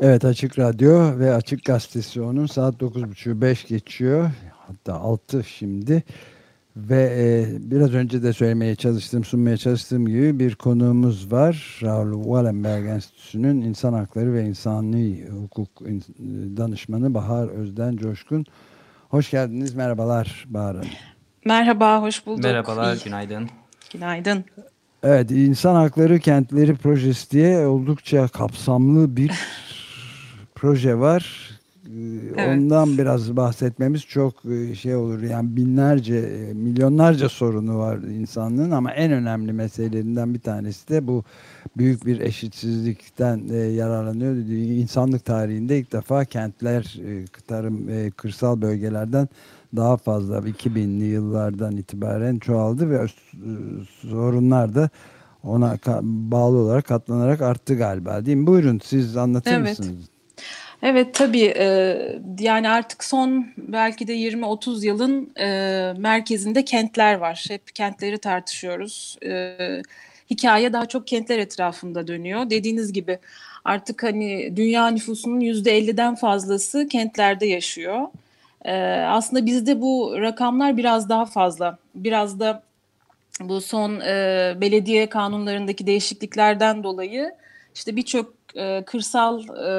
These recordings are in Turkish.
Evet Açık Radyo ve Açık Gazetesi onun saat 9.30 5 geçiyor. Hatta 6 şimdi. Ve e, biraz önce de söylemeye çalıştığım, sunmaya çalıştığım gibi bir konuğumuz var. Raul Wallenberg Enstitüsü'nün İnsan Hakları ve İnsani Hukuk Danışmanı Bahar Özden Coşkun. Hoş geldiniz, merhabalar Bahar Hanım. Merhaba, hoş bulduk. Merhabalar, günaydın. Günaydın. Evet, İnsan Hakları Kentleri Projesi diye oldukça kapsamlı bir proje var. Evet. Ondan biraz bahsetmemiz çok e, şey olur. Yani binlerce, e, milyonlarca sorunu var insanlığın ama en önemli meselelerinden bir tanesi de bu büyük bir eşitsizlikten e, yararlanıyor. İnsanlık tarihinde ilk defa kentler, tarım, kırsal bölgelerden daha fazla 2000'li yıllardan itibaren çoğaldı ve sorunlar da ona bağlı olarak katlanarak arttı galiba değil mi? Buyurun siz anlatır evet. mısınız? Evet tabii e, yani artık son belki de 20-30 yılın e, merkezinde kentler var. Hep kentleri tartışıyoruz. E, hikaye daha çok kentler etrafında dönüyor. Dediğiniz gibi artık hani dünya nüfusunun %50'den fazlası kentlerde yaşıyor. Aslında bizde bu rakamlar biraz daha fazla. Biraz da bu son belediye kanunlarındaki değişikliklerden dolayı işte birçok e, kırsal e,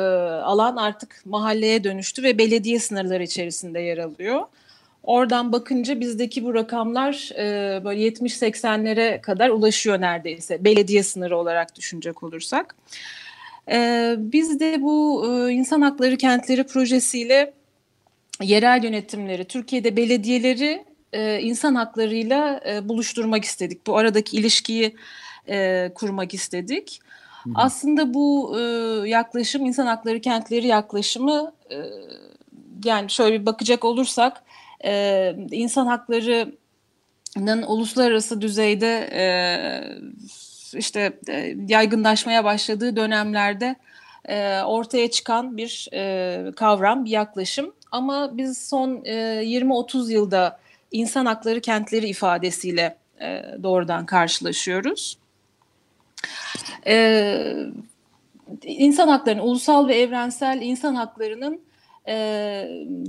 alan artık mahalleye dönüştü ve belediye sınırları içerisinde yer alıyor. Oradan bakınca bizdeki bu rakamlar e, böyle 70-80'lere kadar ulaşıyor neredeyse belediye sınırı olarak düşünecek olursak. E, biz de bu e, insan hakları kentleri projesiyle yerel yönetimleri, Türkiye'de belediyeleri e, insan haklarıyla e, buluşturmak istedik. Bu aradaki ilişkiyi e, kurmak istedik. Aslında bu e, yaklaşım insan hakları kentleri yaklaşımı e, yani şöyle bir bakacak olursak e, insan haklarının uluslararası düzeyde e, işte e, yaygınlaşmaya başladığı dönemlerde e, ortaya çıkan bir e, kavram, bir yaklaşım. Ama biz son e, 20-30 yılda insan hakları kentleri ifadesiyle e, doğrudan karşılaşıyoruz. Ee, insan haklarının, ulusal ve evrensel insan haklarının e,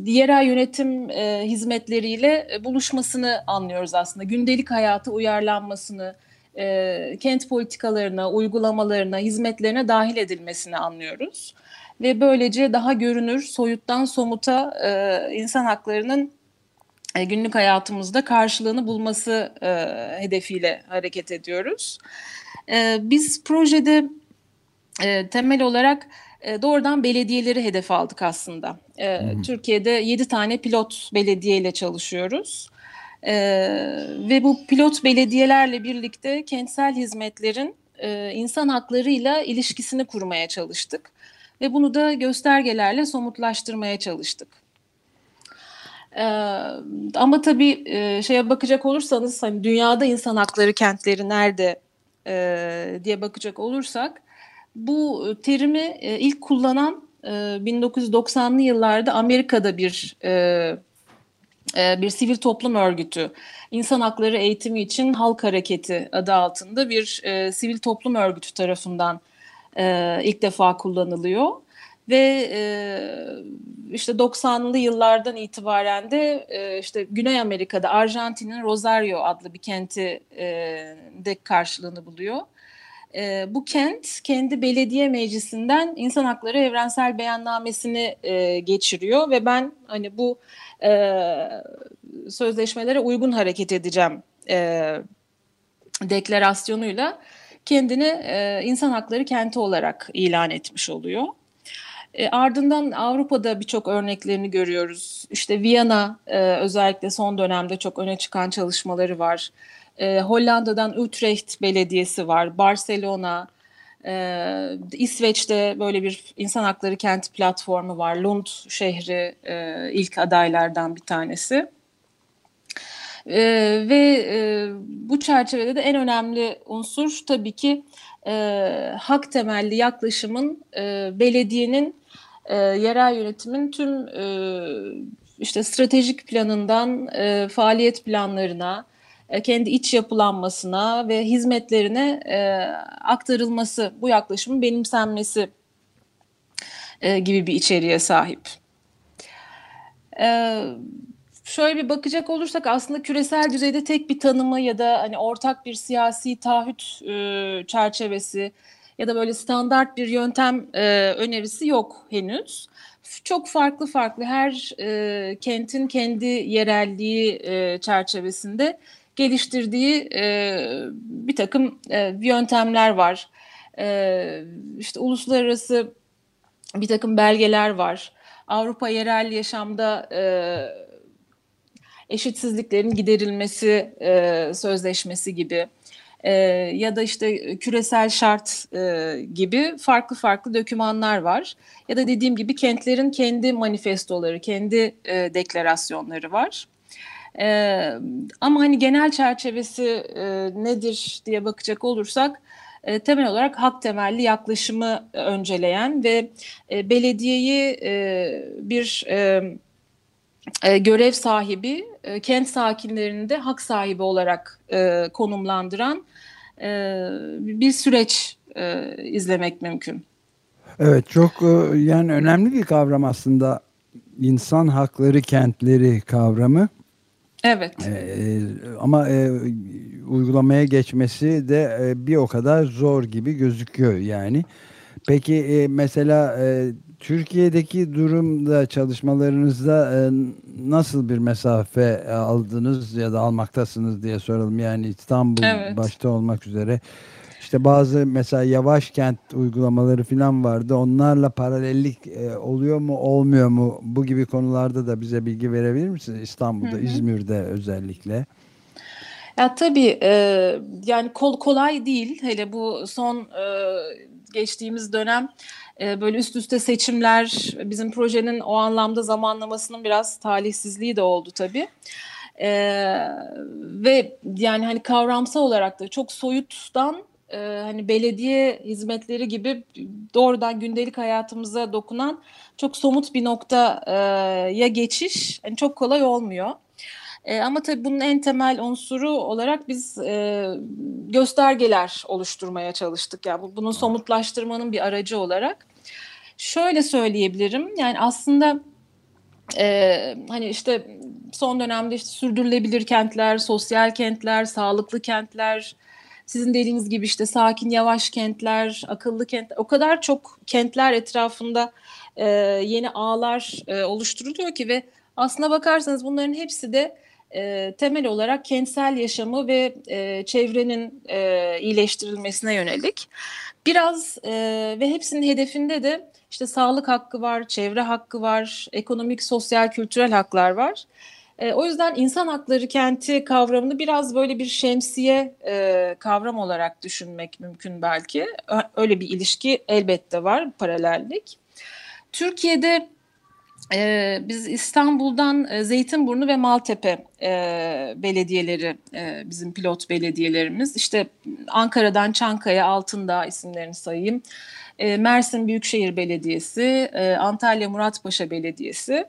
yerel yönetim e, hizmetleriyle buluşmasını anlıyoruz aslında. Gündelik hayata uyarlanmasını, e, kent politikalarına, uygulamalarına, hizmetlerine dahil edilmesini anlıyoruz. Ve böylece daha görünür, soyuttan somuta e, insan haklarının e, günlük hayatımızda karşılığını bulması e, hedefiyle hareket ediyoruz. E, biz projede e, temel olarak e, doğrudan belediyeleri hedef aldık aslında. Hmm. Türkiye'de 7 tane pilot belediye ile çalışıyoruz. E, ve bu pilot belediyelerle birlikte kentsel hizmetlerin insan haklarıyla ilişkisini kurmaya çalıştık. Ve bunu da göstergelerle somutlaştırmaya çalıştık. Ee, ama tabii e, şeye bakacak olursanız hani dünyada insan hakları kentleri nerede e, diye bakacak olursak bu terimi e, ilk kullanan e, 1990'lı yıllarda Amerika'da bir e, e, bir sivil toplum örgütü insan hakları eğitimi için halk hareketi adı altında bir e, sivil toplum örgütü tarafından e, ilk defa kullanılıyor ve e, işte 90'lı yıllardan itibaren de e, işte Güney Amerika'da Arjantin'in Rosario adlı bir kenti e, de karşılığını buluyor. E, bu kent kendi belediye meclisinden insan hakları evrensel beyannamesini e, geçiriyor ve ben hani bu e, sözleşmelere uygun hareket edeceğim e, deklarasyonuyla kendini e, insan hakları kenti olarak ilan etmiş oluyor. E, ardından Avrupa'da birçok örneklerini görüyoruz. İşte Viyana e, özellikle son dönemde çok öne çıkan çalışmaları var. E, Hollanda'dan Utrecht Belediyesi var. Barcelona, e, İsveç'te böyle bir insan hakları kenti platformu var. Lund şehri e, ilk adaylardan bir tanesi. E, ve e, bu çerçevede de en önemli unsur tabii ki e, hak temelli yaklaşımın e, belediyenin e, yerel yönetimin tüm e, işte stratejik planından e, faaliyet planlarına, e, kendi iç yapılanmasına ve hizmetlerine e, aktarılması, bu yaklaşımın benimsenmesi e, gibi bir içeriğe sahip. E, şöyle bir bakacak olursak aslında küresel düzeyde tek bir tanımı ya da hani ortak bir siyasi taahhüt e, çerçevesi ya da böyle standart bir yöntem e, önerisi yok henüz. Çok farklı farklı her e, kentin kendi yerelliği e, çerçevesinde geliştirdiği e, bir takım e, yöntemler var. E, işte uluslararası bir takım belgeler var. Avrupa yerel yaşamda e, eşitsizliklerin giderilmesi e, sözleşmesi gibi e, ya da işte küresel şart e, gibi farklı farklı dokümanlar var. Ya da dediğim gibi kentlerin kendi manifestoları, kendi e, deklarasyonları var. E, ama hani genel çerçevesi e, nedir diye bakacak olursak e, temel olarak hak temelli yaklaşımı önceleyen ve e, belediyeyi e, bir e, görev sahibi, e, kent sakinlerini de hak sahibi olarak e, konumlandıran e, bir süreç e, izlemek mümkün. Evet çok e, yani önemli bir kavram aslında insan hakları kentleri kavramı. Evet. Ee, ama e, uygulamaya geçmesi de e, bir o kadar zor gibi gözüküyor yani. Peki e, mesela e, Türkiye'deki durumda çalışmalarınızda e, nasıl bir mesafe aldınız ya da almaktasınız diye soralım. Yani İstanbul evet. başta olmak üzere. İşte bazı mesela yavaş kent uygulamaları falan vardı. Onlarla paralellik e, oluyor mu olmuyor mu? Bu gibi konularda da bize bilgi verebilir misiniz? İstanbul'da, hı hı. İzmir'de özellikle. Ya tabii e, yani kol kolay değil. Hele bu son e, geçtiğimiz dönem e, böyle üst üste seçimler bizim projenin o anlamda zamanlamasının biraz talihsizliği de oldu tabii. E, ve yani hani kavramsal olarak da çok soyuttan e, hani belediye hizmetleri gibi doğrudan gündelik hayatımıza dokunan çok somut bir noktaya geçiş yani çok kolay olmuyor. E, ama tabii bunun en temel unsuru olarak biz e, göstergeler oluşturmaya çalıştık. Yani bu, bunun somutlaştırmanın bir aracı olarak. Şöyle söyleyebilirim. Yani aslında e, hani işte son dönemde işte sürdürülebilir kentler, sosyal kentler, sağlıklı kentler, sizin dediğiniz gibi işte sakin yavaş kentler, akıllı kentler, o kadar çok kentler etrafında e, yeni ağlar e, oluşturuluyor ki ve aslına bakarsanız bunların hepsi de e, temel olarak kentsel yaşamı ve e, çevrenin e, iyileştirilmesine yönelik. Biraz e, ve hepsinin hedefinde de işte sağlık hakkı var, çevre hakkı var, ekonomik, sosyal, kültürel haklar var. E, o yüzden insan hakları kenti kavramını biraz böyle bir şemsiye e, kavram olarak düşünmek mümkün belki. Öyle bir ilişki elbette var, paralellik. Türkiye'de ee, biz İstanbul'dan e, Zeytinburnu ve Maltepe e, belediyeleri e, bizim pilot belediyelerimiz. İşte Ankara'dan Çankaya, Altındağ isimlerini sayayım. E, Mersin Büyükşehir Belediyesi, e, Antalya Muratpaşa Belediyesi.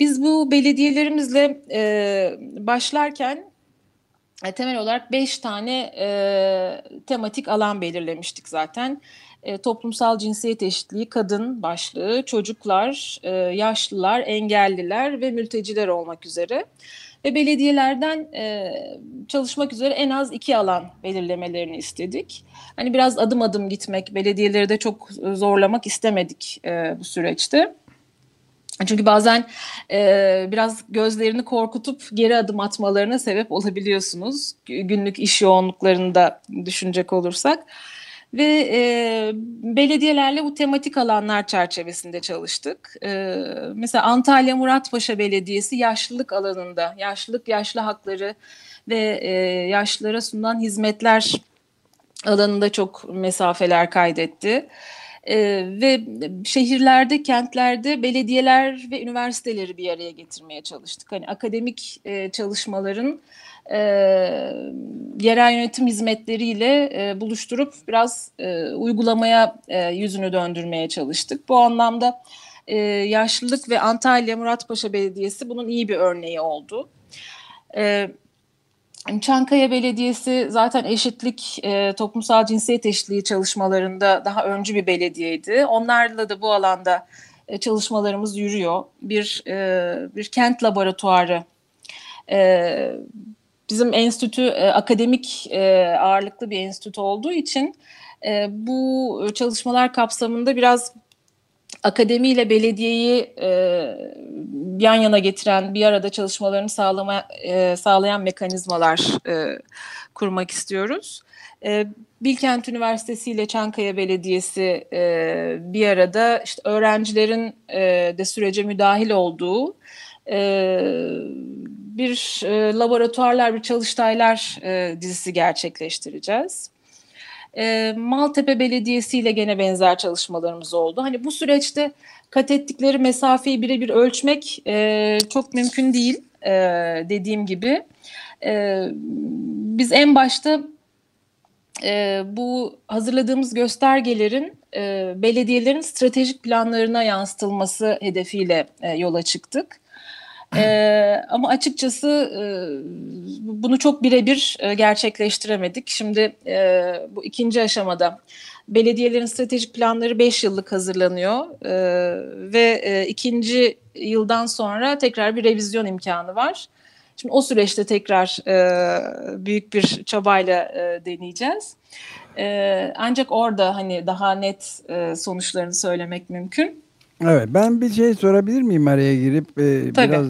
Biz bu belediyelerimizle e, başlarken e, temel olarak beş tane e, tematik alan belirlemiştik zaten e, toplumsal cinsiyet eşitliği, kadın başlığı, çocuklar, e, yaşlılar, engelliler ve mülteciler olmak üzere. Ve belediyelerden e, çalışmak üzere en az iki alan belirlemelerini istedik. Hani biraz adım adım gitmek, belediyeleri de çok zorlamak istemedik e, bu süreçte. Çünkü bazen e, biraz gözlerini korkutup geri adım atmalarına sebep olabiliyorsunuz. Günlük iş yoğunluklarında düşünecek olursak ve e, belediyelerle bu tematik alanlar çerçevesinde çalıştık. E, mesela Antalya Muratpaşa Belediyesi yaşlılık alanında, yaşlılık, yaşlı hakları ve e, yaşlılara sunulan hizmetler alanında çok mesafeler kaydetti. Ee, ve şehirlerde, kentlerde belediyeler ve üniversiteleri bir araya getirmeye çalıştık. Hani akademik e, çalışmaların e, yerel yönetim hizmetleriyle e, buluşturup biraz e, uygulamaya e, yüzünü döndürmeye çalıştık. Bu anlamda e, yaşlılık ve Antalya Muratpaşa Belediyesi bunun iyi bir örneği oldu. E, Çankaya Belediyesi zaten eşitlik, e, toplumsal cinsiyet eşitliği çalışmalarında daha öncü bir belediyeydi. Onlarla da bu alanda e, çalışmalarımız yürüyor. Bir e, bir kent laboratuvarı. E, bizim enstitü e, akademik e, ağırlıklı bir enstitü olduğu için e, bu çalışmalar kapsamında biraz akademiyle belediyeyi e, yan yana getiren, bir arada çalışmalarını sağlama, e, sağlayan mekanizmalar e, kurmak istiyoruz. E, Bilkent Üniversitesi ile Çankaya Belediyesi e, bir arada işte öğrencilerin e, de sürece müdahil olduğu e, bir e, laboratuvarlar, bir çalıştaylar e, dizisi gerçekleştireceğiz. E, Maltepe Belediyesi ile gene benzer çalışmalarımız oldu. Hani bu süreçte kat ettikleri mesafeyi birebir ölçmek e, çok mümkün değil e, dediğim gibi. E, biz en başta e, bu hazırladığımız göstergelerin e, belediyelerin stratejik planlarına yansıtılması hedefiyle e, yola çıktık. Ee, ama açıkçası e, bunu çok birebir e, gerçekleştiremedik. Şimdi e, bu ikinci aşamada belediyelerin stratejik planları 5 yıllık hazırlanıyor e, ve e, ikinci yıldan sonra tekrar bir revizyon imkanı var. Şimdi o süreçte tekrar e, büyük bir çabayla e, deneyeceğiz. E, ancak orada hani daha net e, sonuçlarını söylemek mümkün. Evet ben bir şey sorabilir miyim araya girip? E, biraz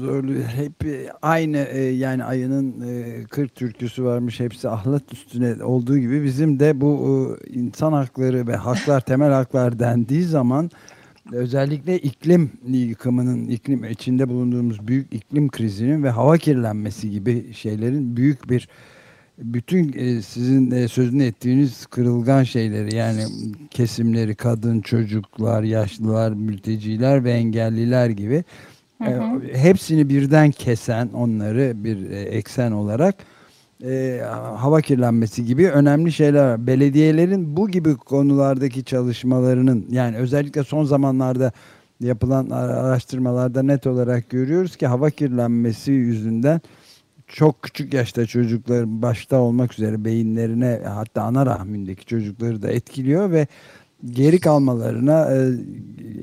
zorlu hep e, aynı e, yani ayının e, 40 türküsü varmış hepsi ahlat üstüne olduğu gibi bizim de bu e, insan hakları ve haklar temel haklar dendiği zaman özellikle iklim yıkımının iklim içinde bulunduğumuz büyük iklim krizinin ve hava kirlenmesi gibi şeylerin büyük bir bütün e, sizin e, sözünü ettiğiniz kırılgan şeyleri yani kesimleri kadın, çocuklar, yaşlılar, mülteciler ve engelliler gibi hı e, hı. hepsini birden kesen onları bir eksen olarak e, hava kirlenmesi gibi önemli şeyler var. Belediyelerin bu gibi konulardaki çalışmalarının yani özellikle son zamanlarda yapılan araştırmalarda net olarak görüyoruz ki hava kirlenmesi yüzünden çok küçük yaşta çocuklar başta olmak üzere beyinlerine hatta ana rahmindeki çocukları da etkiliyor ve geri kalmalarına e,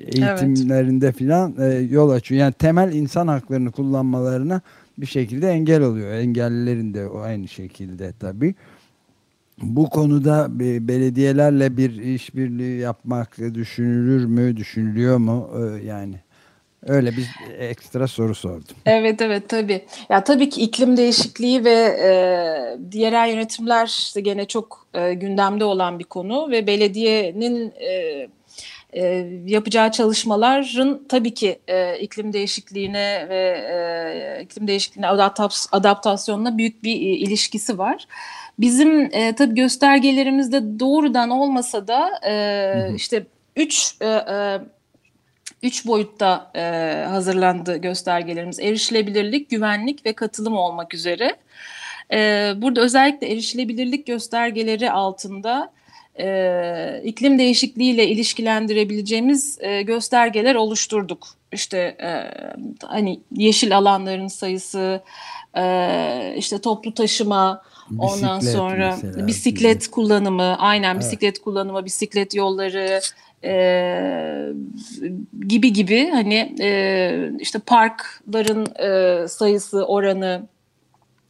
eğitimlerinde evet. filan e, yol açıyor. Yani temel insan haklarını kullanmalarına bir şekilde engel oluyor. Engellilerin de o aynı şekilde tabii. Bu konuda belediyelerle bir işbirliği yapmak düşünülür mü, düşünülüyor mu? E, yani Öyle bir ekstra soru sordum. Evet evet tabii. Ya tabii ki iklim değişikliği ve e, diğer yönetimler işte gene çok e, gündemde olan bir konu ve belediyenin e, e, yapacağı çalışmaların tabii ki e, iklim değişikliğine ve e, iklim değişikliğine adaptasyonuna büyük bir e, ilişkisi var. Bizim e, tabii göstergelerimizde doğrudan olmasa da e, hı hı. işte üç e, e, üç boyutta e, hazırlandı göstergelerimiz. Erişilebilirlik, güvenlik ve katılım olmak üzere. E, burada özellikle erişilebilirlik göstergeleri altında e, iklim değişikliğiyle ilişkilendirebileceğimiz e, göstergeler oluşturduk. İşte e, hani yeşil alanların sayısı, e, işte toplu taşıma, Bisiklet ondan sonra mesela. bisiklet kullanımı, aynen evet. bisiklet kullanımı, bisiklet yolları, e, gibi gibi hani e, işte parkların e, sayısı oranı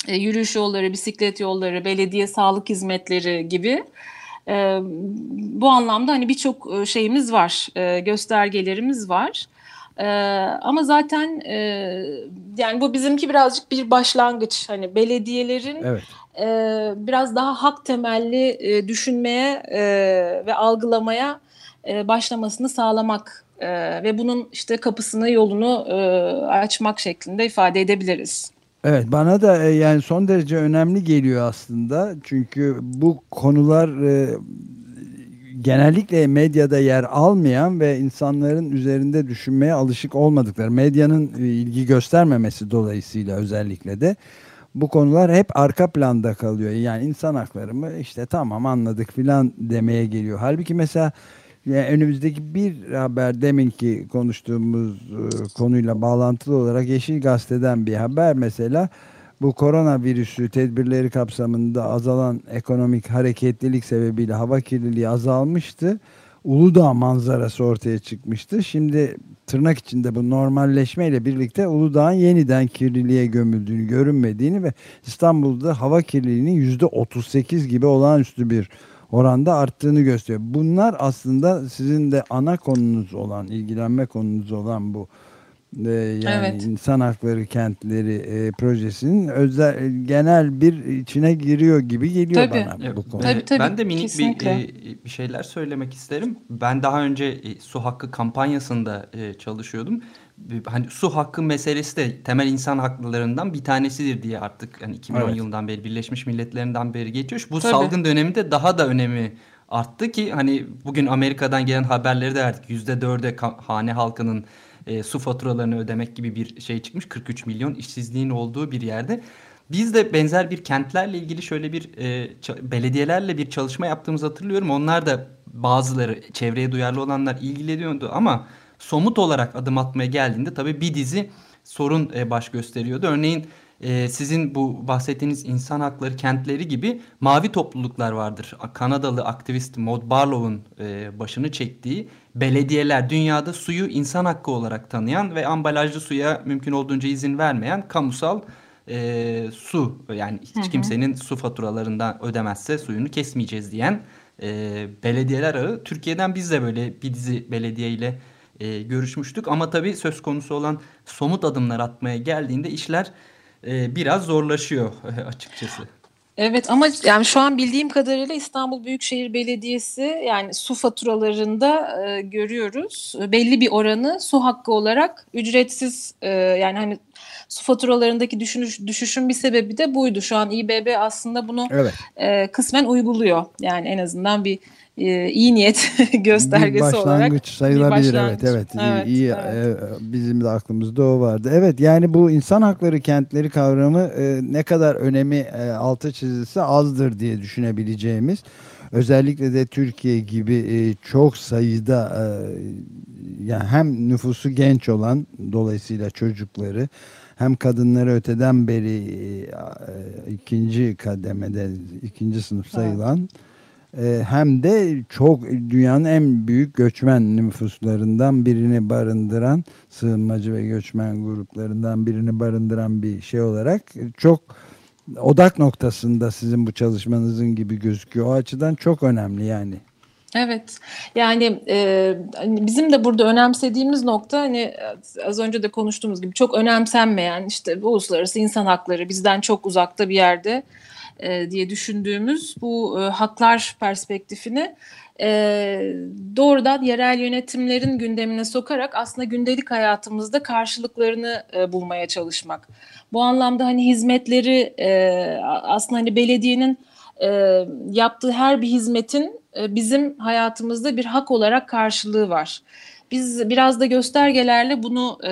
e, yürüyüş yolları bisiklet yolları belediye sağlık hizmetleri gibi e, bu anlamda hani birçok e, şeyimiz var e, göstergelerimiz var. Ee, ama zaten e, yani bu bizimki birazcık bir başlangıç. Hani belediyelerin evet. e, biraz daha hak temelli e, düşünmeye e, ve algılamaya e, başlamasını sağlamak e, ve bunun işte kapısını yolunu e, açmak şeklinde ifade edebiliriz. Evet bana da yani son derece önemli geliyor aslında çünkü bu konular genellikle medyada yer almayan ve insanların üzerinde düşünmeye alışık olmadıkları medyanın ilgi göstermemesi dolayısıyla özellikle de bu konular hep arka planda kalıyor. Yani insan hakları mı işte tamam anladık filan demeye geliyor. Halbuki mesela yani önümüzdeki bir haber deminki konuştuğumuz e, konuyla bağlantılı olarak Yeşil Gazete'den bir haber mesela bu koronavirüsü tedbirleri kapsamında azalan ekonomik hareketlilik sebebiyle hava kirliliği azalmıştı. Uludağ manzarası ortaya çıkmıştı. Şimdi tırnak içinde bu normalleşmeyle birlikte Uludağ'ın yeniden kirliliğe gömüldüğünü, görünmediğini ve İstanbul'da hava kirliliğinin %38 gibi olağanüstü bir oranda arttığını gösteriyor. Bunlar aslında sizin de ana konunuz olan, ilgilenme konunuz olan bu e, yani evet. insan hakları kentleri e, projesinin özel genel bir içine giriyor gibi geliyor tabii. bana bu konu. Tabii, tabii, ben de minik bir, e, bir şeyler söylemek isterim. Ben daha önce e, su hakkı kampanyasında e, çalışıyordum. Hani su hakkı meselesi de temel insan haklarından bir tanesidir diye artık hani 2010 evet. yılından beri Birleşmiş Milletler'inden beri geçiyor. Bu tabii. salgın döneminde daha da önemi arttı ki hani bugün Amerika'dan gelen haberleri de verdik. %4'e hane halkının e, su faturalarını ödemek gibi bir şey çıkmış. 43 milyon işsizliğin olduğu bir yerde. Biz de benzer bir kentlerle ilgili şöyle bir e, belediyelerle bir çalışma yaptığımızı hatırlıyorum. Onlar da bazıları çevreye duyarlı olanlar ilgileniyordu ama somut olarak adım atmaya geldiğinde tabii bir dizi sorun e, baş gösteriyordu. Örneğin e, sizin bu bahsettiğiniz insan hakları kentleri gibi mavi topluluklar vardır. Kanadalı aktivist Maud Barlow'un e, başını çektiği belediyeler dünyada suyu insan hakkı olarak tanıyan ve ambalajlı suya mümkün olduğunca izin vermeyen kamusal e, su yani hiç kimsenin su faturalarından ödemezse suyunu kesmeyeceğiz diyen e, belediyeler ağı. Türkiye'den biz de böyle bir dizi belediye ile e, görüşmüştük ama tabii söz konusu olan somut adımlar atmaya geldiğinde işler e, biraz zorlaşıyor açıkçası. Evet ama yani şu an bildiğim kadarıyla İstanbul Büyükşehir Belediyesi yani su faturalarında e, görüyoruz belli bir oranı su hakkı olarak ücretsiz e, yani hani su faturalarındaki düşüş, düşüşün bir sebebi de buydu. Şu an İBB aslında bunu evet. e, kısmen uyguluyor yani en azından bir e, iyi niyet göstergesi bir olarak. sayılabilir bir başlangıç. evet evet, evet iyi, evet. E, bizim de aklımızda o vardı. Evet yani bu insan hakları kentleri kavramı e, ne kadar önemi e, altı çizilse azdır diye düşünebileceğimiz özellikle de Türkiye gibi e, çok sayıda e, yani hem nüfusu genç olan dolayısıyla çocukları hem kadınları öteden beri e, ikinci kademede ikinci sınıf sayılan evet hem de çok dünyanın en büyük göçmen nüfuslarından birini barındıran sığınmacı ve göçmen gruplarından birini barındıran bir şey olarak çok odak noktasında sizin bu çalışmanızın gibi gözüküyor. O açıdan çok önemli yani. Evet yani e, hani bizim de burada önemsediğimiz nokta hani az önce de konuştuğumuz gibi çok önemsenmeyen işte bu uluslararası insan hakları bizden çok uzakta bir yerde e, diye düşündüğümüz bu e, haklar perspektifini e, doğrudan yerel yönetimlerin gündemine sokarak aslında gündelik hayatımızda karşılıklarını e, bulmaya çalışmak. Bu anlamda hani hizmetleri e, aslında hani belediyenin e, yaptığı her bir hizmetin e, bizim hayatımızda bir hak olarak karşılığı var. Biz biraz da göstergelerle bunu e,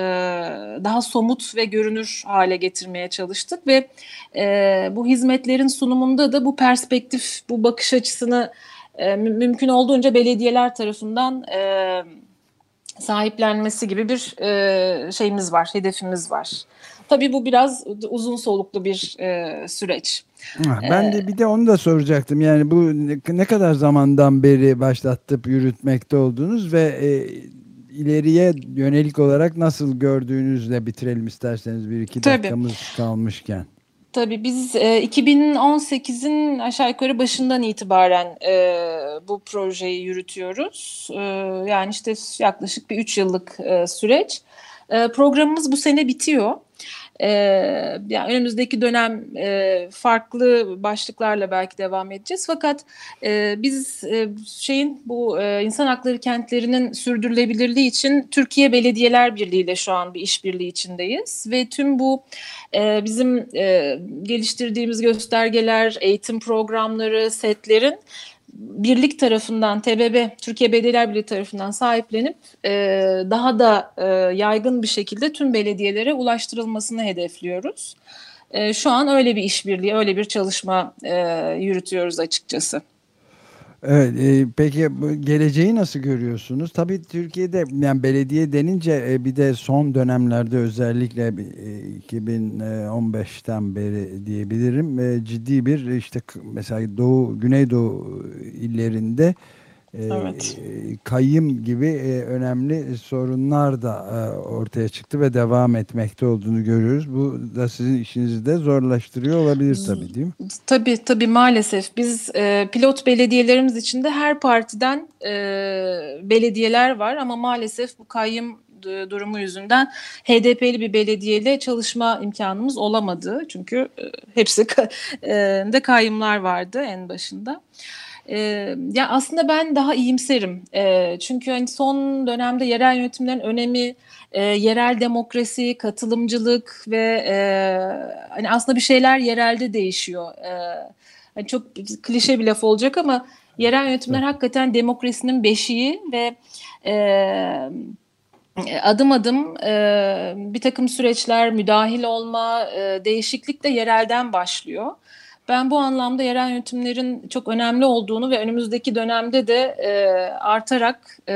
daha somut ve görünür hale getirmeye çalıştık ve e, bu hizmetlerin sunumunda da bu perspektif, bu bakış açısını e, mümkün olduğunca belediyeler tarafından e, sahiplenmesi gibi bir e, şeyimiz var, hedefimiz var. Tabii bu biraz uzun soluklu bir e, süreç. Ben de bir de onu da soracaktım. Yani bu ne kadar zamandan beri başlattıp yürütmekte oldunuz ve e, ileriye yönelik olarak nasıl gördüğünüzle bitirelim isterseniz bir iki Tabii. dakikamız kalmışken. Tabii biz e, 2018'in aşağı yukarı başından itibaren e, bu projeyi yürütüyoruz. E, yani işte yaklaşık bir üç yıllık e, süreç. E, programımız bu sene bitiyor. E, yani önümüzdeki dönem e, farklı başlıklarla belki devam edeceğiz. Fakat e, biz e, şeyin bu insan hakları kentlerinin sürdürülebilirliği için Türkiye Belediyeler Birliği ile şu an bir işbirliği içindeyiz ve tüm bu bizim geliştirdiğimiz göstergeler, eğitim programları, setlerin birlik tarafından TBB Türkiye Belediyeler Birliği tarafından sahiplenip e, daha da e, yaygın bir şekilde tüm belediyelere ulaştırılmasını hedefliyoruz. E, şu an öyle bir işbirliği, öyle bir çalışma e, yürütüyoruz açıkçası. Evet, e, peki geleceği nasıl görüyorsunuz? Tabii Türkiye'de yani belediye denince e, bir de son dönemlerde özellikle e, 2015'ten beri diyebilirim e, ciddi bir işte mesela Doğu, Güneydoğu illerinde ee, evet. Kayyım gibi e, önemli sorunlar da e, ortaya çıktı ve devam etmekte olduğunu görüyoruz. Bu da sizin işinizi de zorlaştırıyor olabilir tabii değil mi? Tabii tabii maalesef. Biz e, pilot belediyelerimiz içinde her partiden belediyeler var ama maalesef bu kayyım durumu yüzünden HDP'li bir belediyeyle çalışma imkanımız olamadı. Çünkü hepsi de kayyımlar vardı en başında. E, ya aslında ben daha iyimserim. E, çünkü hani son dönemde yerel yönetimlerin önemi, e, yerel demokrasi, katılımcılık ve e, hani aslında bir şeyler yerelde değişiyor. E, hani çok klişe bir laf olacak ama yerel yönetimler hakikaten demokrasinin beşiği ve e, adım adım e, bir takım süreçler, müdahil olma, e, değişiklik de yerelden başlıyor. Ben bu anlamda yerel yönetimlerin çok önemli olduğunu ve önümüzdeki dönemde de e, artarak e,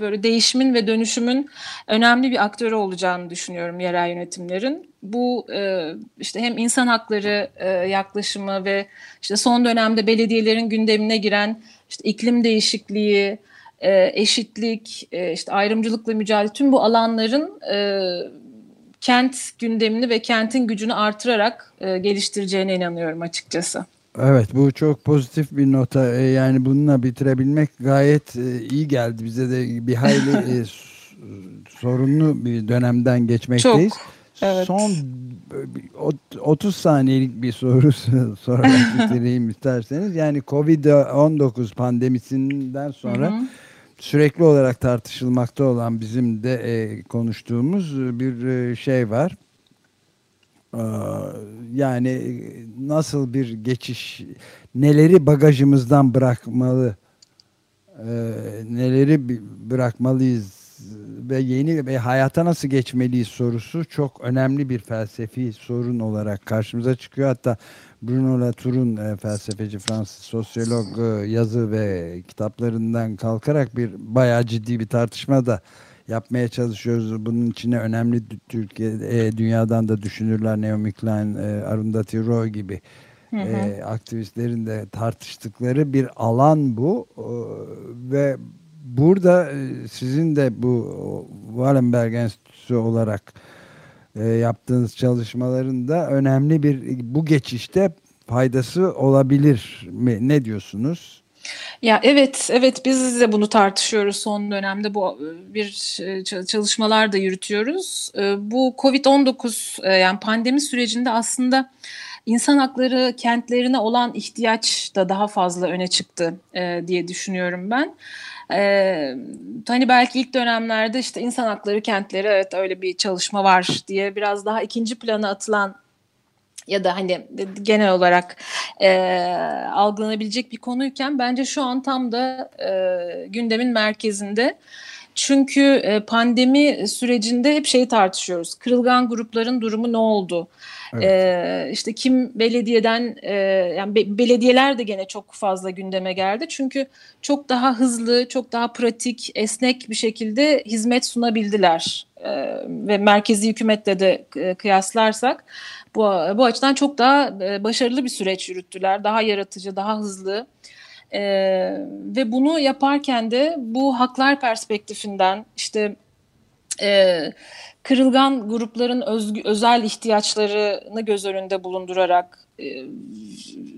böyle değişimin ve dönüşümün önemli bir aktörü olacağını düşünüyorum yerel yönetimlerin. Bu e, işte hem insan hakları e, yaklaşımı ve işte son dönemde belediyelerin gündemine giren işte iklim değişikliği, e, eşitlik, e, işte ayrımcılıkla mücadele tüm bu alanların e, kent gündemini ve kentin gücünü artırarak e, geliştireceğine inanıyorum açıkçası. Evet bu çok pozitif bir nota e, yani bununla bitirebilmek gayet e, iyi geldi bize de bir hayli e, sorunlu bir dönemden geçmekteyiz. Çok. Evet. Son 30 saniyelik bir soru sorarak bitireyim isterseniz. Yani Covid-19 pandemisinden sonra hı hı sürekli olarak tartışılmakta olan bizim de e, konuştuğumuz bir e, şey var. Ee, yani nasıl bir geçiş, neleri bagajımızdan bırakmalı, e, neleri bırakmalıyız ve yeni ve hayata nasıl geçmeliyiz sorusu çok önemli bir felsefi sorun olarak karşımıza çıkıyor. Hatta Bruno Latour'un e, felsefeci Fransız sosyolog e, yazı ve kitaplarından kalkarak bir bayağı ciddi bir tartışma da yapmaya çalışıyoruz. Bunun içine önemli Türkiye e, dünyadan da düşünürler Naomi Klein, e, Arundhati Roy gibi hı hı. E, aktivistlerin de tartıştıkları bir alan bu e, ve burada e, sizin de bu Wallenberg Enstitüsü olarak e, yaptığınız çalışmaların da önemli bir bu geçişte faydası olabilir mi? Ne diyorsunuz? Ya evet, evet biz de bunu tartışıyoruz son dönemde bu e, bir e, çalışmalar da yürütüyoruz. E, bu Covid-19 yani pandemi sürecinde aslında insan hakları kentlerine olan ihtiyaç da daha fazla öne çıktı diye düşünüyorum ben. Ee, hani belki ilk dönemlerde işte insan hakları kentleri evet öyle bir çalışma var diye biraz daha ikinci plana atılan ya da hani genel olarak e, algılanabilecek bir konuyken bence şu an tam da e, gündemin merkezinde. Çünkü e, pandemi sürecinde hep şeyi tartışıyoruz. Kırılgan grupların durumu ne oldu? Evet. Ee, işte kim belediyeden e, yani be, belediyeler de gene çok fazla gündeme geldi. Çünkü çok daha hızlı, çok daha pratik, esnek bir şekilde hizmet sunabildiler. Ee, ve merkezi hükümetle de e, kıyaslarsak bu, bu açıdan çok daha e, başarılı bir süreç yürüttüler. Daha yaratıcı, daha hızlı. Ee, ve bunu yaparken de bu haklar perspektifinden işte e, kırılgan grupların özgü, özel ihtiyaçlarını göz önünde bulundurarak e,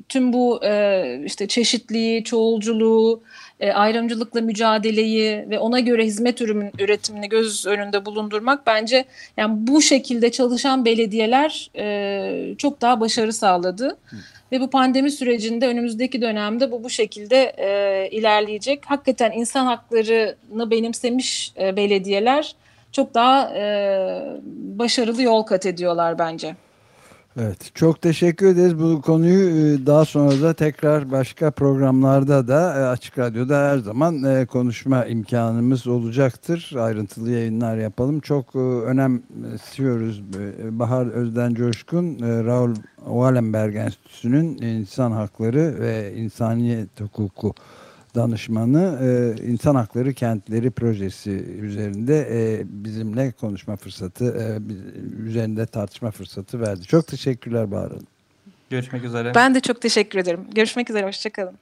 tüm bu e, işte çeşitliği, çoğulculuğu, e, ayrımcılıkla mücadeleyi ve ona göre hizmet ürün, üretimini göz önünde bulundurmak bence yani bu şekilde çalışan belediyeler e, çok daha başarı sağladı. Ve bu pandemi sürecinde önümüzdeki dönemde bu bu şekilde e, ilerleyecek. Hakikaten insan haklarını benimsemiş e, belediyeler çok daha e, başarılı yol kat ediyorlar bence. Evet çok teşekkür ederiz. Bu konuyu e, daha sonra da tekrar başka programlarda da e, Açık Radyo'da her zaman e, konuşma imkanımız olacaktır. Ayrıntılı yayınlar yapalım. Çok önemsiyoruz. Bahar Özden Coşkun, Raul Wallenberg Enstitüsü'nün insan hakları ve insaniyet hukuku danışmanı e, İnsan Hakları Kentleri projesi üzerinde e, bizimle konuşma fırsatı, e, biz- üzerinde tartışma fırsatı verdi. Çok teşekkürler Bahar Hanım. Görüşmek üzere. Ben de çok teşekkür ederim. Görüşmek üzere, hoşçakalın.